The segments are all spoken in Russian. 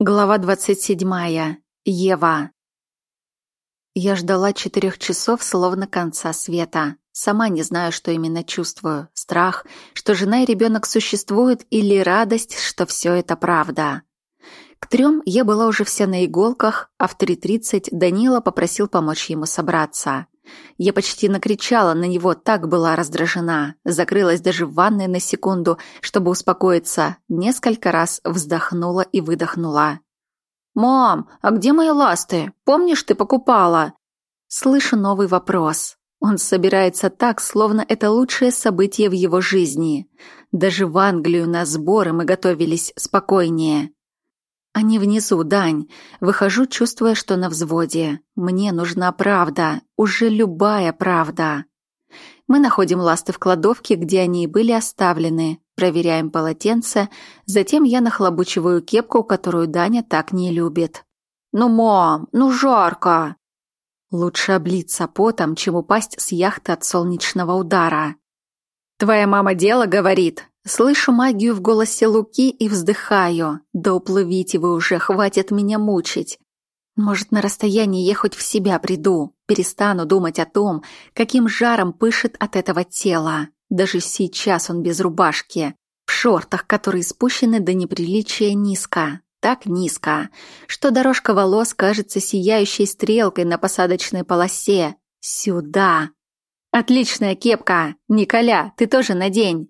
Глава 27. Ева. Я ждала четырех часов, словно конца света. Сама не знаю, что именно чувствую. Страх, что жена и ребенок существуют, или радость, что все это правда. К трем я была уже вся на иголках, а в 3.30 Данила попросил помочь ему собраться. Я почти накричала на него, так была раздражена. Закрылась даже в ванной на секунду, чтобы успокоиться. Несколько раз вздохнула и выдохнула. «Мам, а где мои ласты? Помнишь, ты покупала?» Слышу новый вопрос. Он собирается так, словно это лучшее событие в его жизни. Даже в Англию на сборы мы готовились спокойнее. Они внизу, Дань. Выхожу, чувствуя, что на взводе. Мне нужна правда. Уже любая правда. Мы находим ласты в кладовке, где они и были оставлены. Проверяем полотенце. Затем я нахлобучиваю кепку, которую Даня так не любит. «Ну, мам, ну жарко!» Лучше облиться потом, чем упасть с яхты от солнечного удара. «Твоя мама дело говорит», Слышу магию в голосе Луки и вздыхаю. Да уплывите вы уже, хватит меня мучить. Может, на расстоянии я хоть в себя приду, перестану думать о том, каким жаром пышет от этого тела. Даже сейчас он без рубашки, в шортах, которые спущены до неприличия низко. Так низко, что дорожка волос кажется сияющей стрелкой на посадочной полосе. Сюда. Отличная кепка. Николя, ты тоже надень.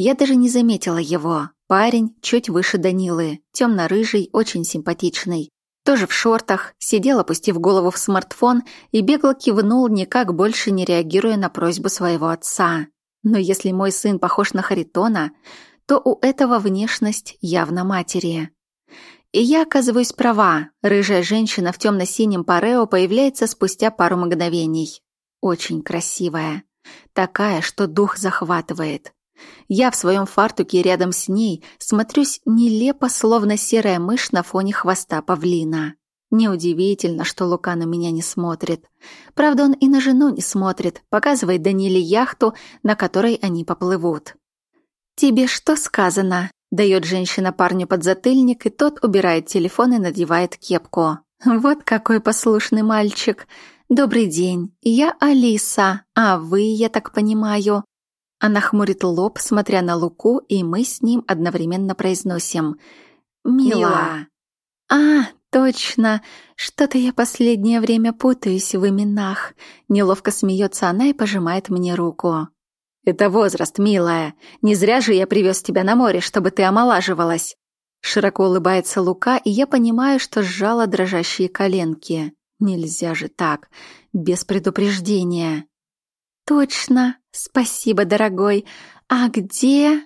Я даже не заметила его. Парень чуть выше Данилы, темно-рыжий, очень симпатичный. Тоже в шортах, сидел, опустив голову в смартфон и бегло кивнул, никак больше не реагируя на просьбу своего отца. Но если мой сын похож на Харитона, то у этого внешность явно матери. И я оказываюсь права. Рыжая женщина в темно-синем парео появляется спустя пару мгновений. Очень красивая. Такая, что дух захватывает. Я в своем фартуке рядом с ней смотрюсь нелепо, словно серая мышь на фоне хвоста павлина. Неудивительно, что Лука на меня не смотрит. Правда, он и на жену не смотрит, показывает Даниле яхту, на которой они поплывут. «Тебе что сказано?» — дает женщина парню подзатыльник, и тот убирает телефон и надевает кепку. «Вот какой послушный мальчик!» «Добрый день, я Алиса, а вы, я так понимаю, она хмурит лоб, смотря на Луку, и мы с ним одновременно произносим «Мила». «А, точно! Что-то я последнее время путаюсь в именах». Неловко смеется она и пожимает мне руку. «Это возраст, милая. Не зря же я привез тебя на море, чтобы ты омолаживалась». Широко улыбается Лука, и я понимаю, что сжала дрожащие коленки. Нельзя же так, без предупреждения. «Точно. Спасибо, дорогой. А где...»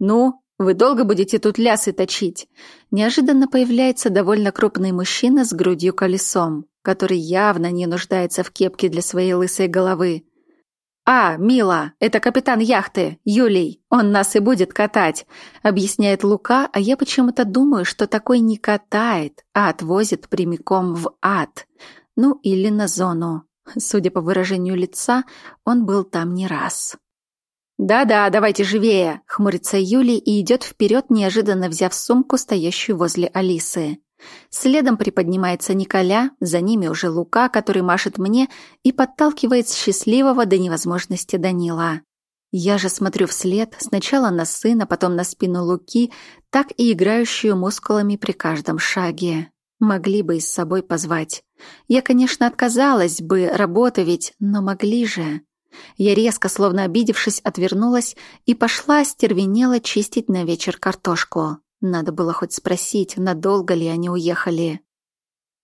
«Ну, вы долго будете тут лясы точить?» Неожиданно появляется довольно крупный мужчина с грудью колесом, который явно не нуждается в кепке для своей лысой головы. «А, Мила, это капитан яхты, Юлий, он нас и будет катать», объясняет Лука, а я почему-то думаю, что такой не катает, а отвозит прямиком в ад. Ну или на зону. Судя по выражению лица, он был там не раз. «Да-да, давайте живее!» — хмурится Юли и идет вперед, неожиданно взяв сумку, стоящую возле Алисы. Следом приподнимается Николя, за ними уже Лука, который машет мне и подталкивает счастливого до невозможности Данила. Я же смотрю вслед, сначала на сына, потом на спину Луки, так и играющую мускулами при каждом шаге. Могли бы и с собой позвать. Я, конечно, отказалась бы, работа ведь, но могли же. Я резко, словно обидевшись, отвернулась и пошла стервенела чистить на вечер картошку. Надо было хоть спросить, надолго ли они уехали.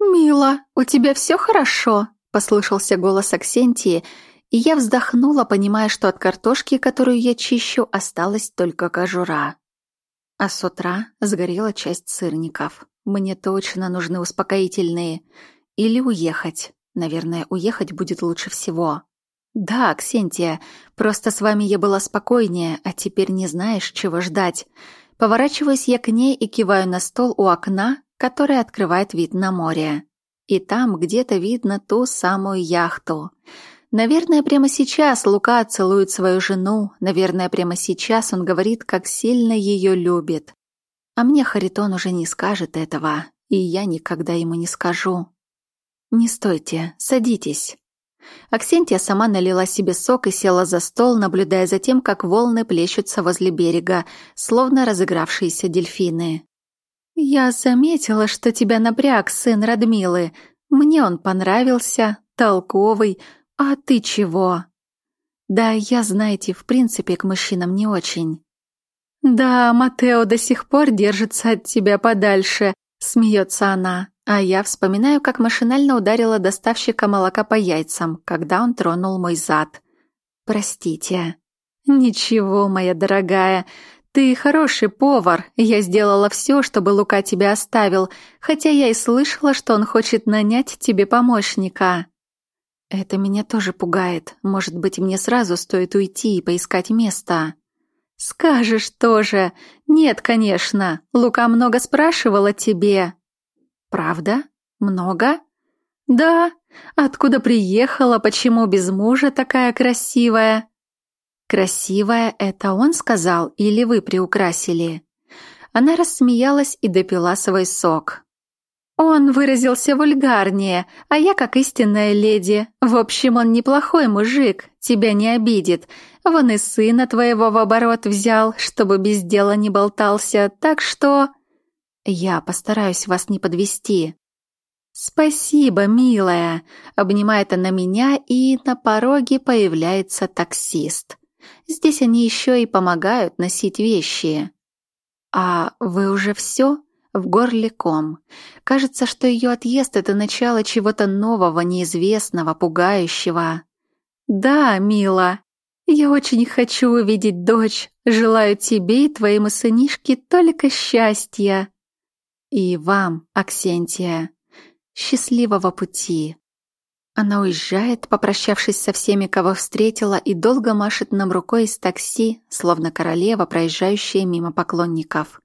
«Мила, у тебя все хорошо?» — послышался голос Аксентии, и я вздохнула, понимая, что от картошки, которую я чищу, осталась только кожура. А с утра сгорела часть сырников. Мне точно нужны успокоительные. Или уехать. Наверное, уехать будет лучше всего. Да, Ксентия, просто с вами я была спокойнее, а теперь не знаешь, чего ждать. Поворачиваюсь я к ней и киваю на стол у окна, которое открывает вид на море. И там где-то видно ту самую яхту. Наверное, прямо сейчас Лука целует свою жену. Наверное, прямо сейчас он говорит, как сильно ее любит. А мне Харитон уже не скажет этого, и я никогда ему не скажу. «Не стойте, садитесь». Аксентия сама налила себе сок и села за стол, наблюдая за тем, как волны плещутся возле берега, словно разыгравшиеся дельфины. «Я заметила, что тебя напряг сын Радмилы. Мне он понравился, толковый. А ты чего?» «Да, я, знаете, в принципе, к мужчинам не очень». «Да, Матео до сих пор держится от тебя подальше», — смеется она. А я вспоминаю, как машинально ударила доставщика молока по яйцам, когда он тронул мой зад. «Простите». «Ничего, моя дорогая, ты хороший повар. Я сделала все, чтобы Лука тебя оставил, хотя я и слышала, что он хочет нанять тебе помощника». «Это меня тоже пугает. Может быть, мне сразу стоит уйти и поискать место». «Скажешь тоже. Нет, конечно. Лука много спрашивала тебе». Правда? Много? Да. Откуда приехала, почему без мужа такая красивая? Красивая это он сказал или вы приукрасили? Она рассмеялась и допила свой сок. Он выразился вульгарнее, а я как истинная леди. В общем, он неплохой мужик, тебя не обидит. Вон и сына твоего в оборот взял, чтобы без дела не болтался, так что... Я постараюсь вас не подвести. Спасибо, милая, обнимает она меня, и на пороге появляется таксист. Здесь они еще и помогают носить вещи. А вы уже все? В горле ком. Кажется, что ее отъезд — это начало чего-то нового, неизвестного, пугающего. Да, мила, я очень хочу увидеть дочь. Желаю тебе и твоему сынишке только счастья. И вам, Аксентия, счастливого пути. Она уезжает, попрощавшись со всеми, кого встретила, и долго машет нам рукой из такси, словно королева, проезжающая мимо поклонников.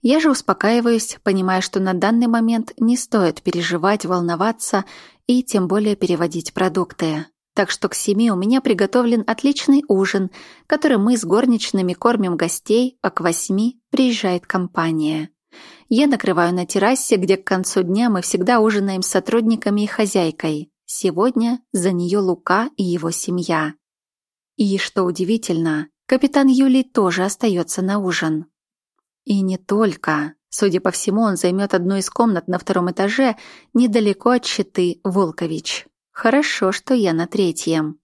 Я же успокаиваюсь, понимая, что на данный момент не стоит переживать, волноваться и тем более переводить продукты. Так что к семи у меня приготовлен отличный ужин, который мы с горничными кормим гостей, а к восьми приезжает компания. Я накрываю на террасе, где к концу дня мы всегда ужинаем с сотрудниками и хозяйкой. Сегодня за нее Лука и его семья. И, что удивительно, капитан Юлий тоже остается на ужин. И не только. Судя по всему, он займет одну из комнат на втором этаже, недалеко от щиты Волкович. Хорошо, что я на третьем.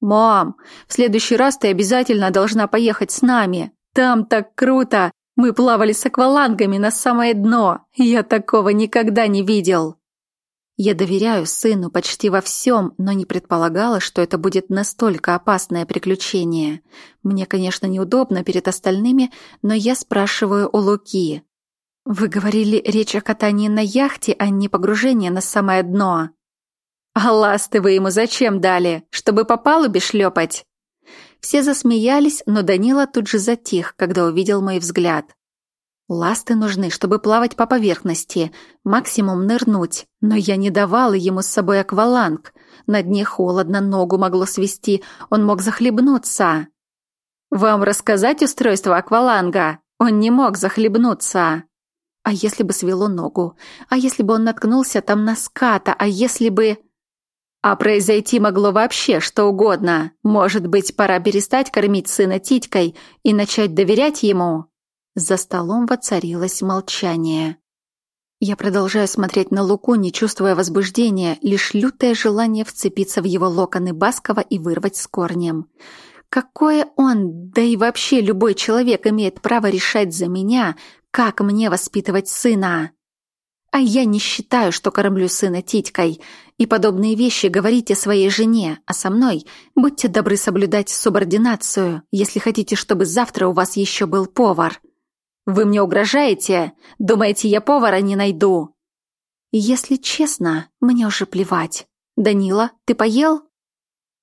«Мам, в следующий раз ты обязательно должна поехать с нами. Там так круто! Мы плавали с аквалангами на самое дно. Я такого никогда не видел. Я доверяю сыну почти во всем, но не предполагала, что это будет настолько опасное приключение. Мне, конечно, неудобно перед остальными, но я спрашиваю у Луки. «Вы говорили речь о катании на яхте, а не погружении на самое дно». «А ласты вы ему зачем дали? Чтобы по палубе шлепать?» Все засмеялись, но Данила тут же затих, когда увидел мой взгляд. Ласты нужны, чтобы плавать по поверхности, максимум нырнуть, но я не давала ему с собой акваланг. На дне холодно, ногу могло свести, он мог захлебнуться. «Вам рассказать устройство акваланга? Он не мог захлебнуться!» А если бы свело ногу? А если бы он наткнулся там на ската? А если бы... А произойти могло вообще что угодно. Может быть, пора перестать кормить сына титькой и начать доверять ему? За столом воцарилось молчание. Я продолжаю смотреть на Луку, не чувствуя возбуждения, лишь лютое желание вцепиться в его локоны Баскова и вырвать с корнем. Какое он, да и вообще любой человек имеет право решать за меня, как мне воспитывать сына? А я не считаю, что кормлю сына титькой. И подобные вещи говорите своей жене, а со мной будьте добры соблюдать субординацию, если хотите, чтобы завтра у вас еще был повар. Вы мне угрожаете? Думаете, я повара не найду? Если честно, мне уже плевать. Данила, ты поел?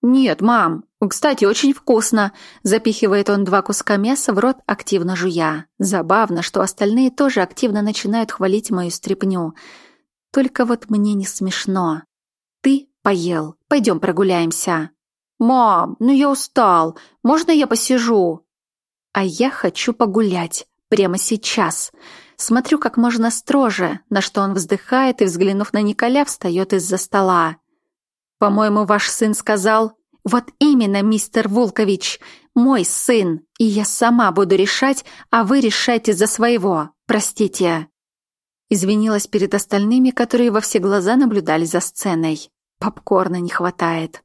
Нет, мам. Кстати, очень вкусно. Запихивает он два куска мяса в рот, активно жуя. Забавно, что остальные тоже активно начинают хвалить мою стряпню. Только вот мне не смешно. Ты поел. Пойдем прогуляемся. «Мам, ну я устал. Можно я посижу?» «А я хочу погулять. Прямо сейчас. Смотрю как можно строже, на что он вздыхает и, взглянув на Николя, встает из-за стола. «По-моему, ваш сын сказал...» «Вот именно, мистер Волкович, мой сын, и я сама буду решать, а вы решайте за своего. Простите». Извинилась перед остальными, которые во все глаза наблюдали за сценой. Попкорна не хватает.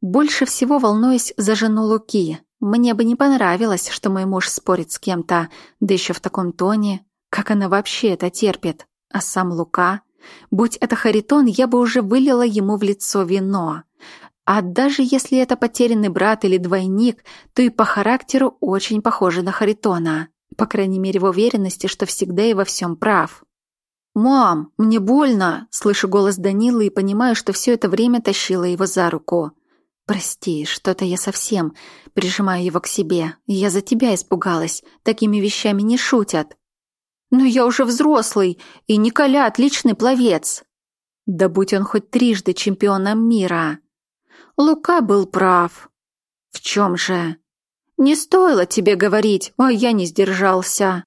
Больше всего волнуюсь за жену Луки. Мне бы не понравилось, что мой муж спорит с кем-то, да еще в таком тоне. Как она вообще это терпит? А сам Лука? Будь это Харитон, я бы уже вылила ему в лицо вино. А даже если это потерянный брат или двойник, то и по характеру очень похоже на Харитона. По крайней мере, в уверенности, что всегда и во всем прав. «Мам, мне больно!» — слышу голос Данилы и понимаю, что все это время тащила его за руку. «Прости, что-то я совсем...» — прижимаю его к себе. «Я за тебя испугалась. Такими вещами не шутят». «Но я уже взрослый, и Николя отличный пловец». «Да будь он хоть трижды чемпионом мира». Лука был прав. «В чем же?» «Не стоило тебе говорить, а я не сдержался».